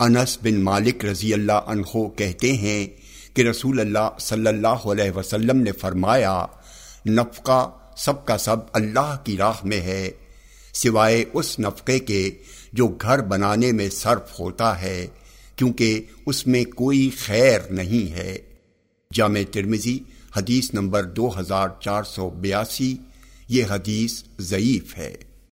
انس بن مالک رضی اللہ عنہ کہتے ہیں کہ رسول اللہ صلی اللہ علیہ وسلم نے فرمایا، نفقہ سب کا سب اللہ کی راہ میں ہے، سوائے اس نفقے کے جو گھر بنانے میں صرف ہوتا ہے، کیونکہ اس میں کوئی خیر نہیں ہے۔ جامع ترمزی حدیث نمبر دو ہزار چار سو بیاسی، یہ حدیث ضعیف ہے۔